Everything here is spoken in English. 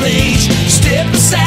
rage. Step aside.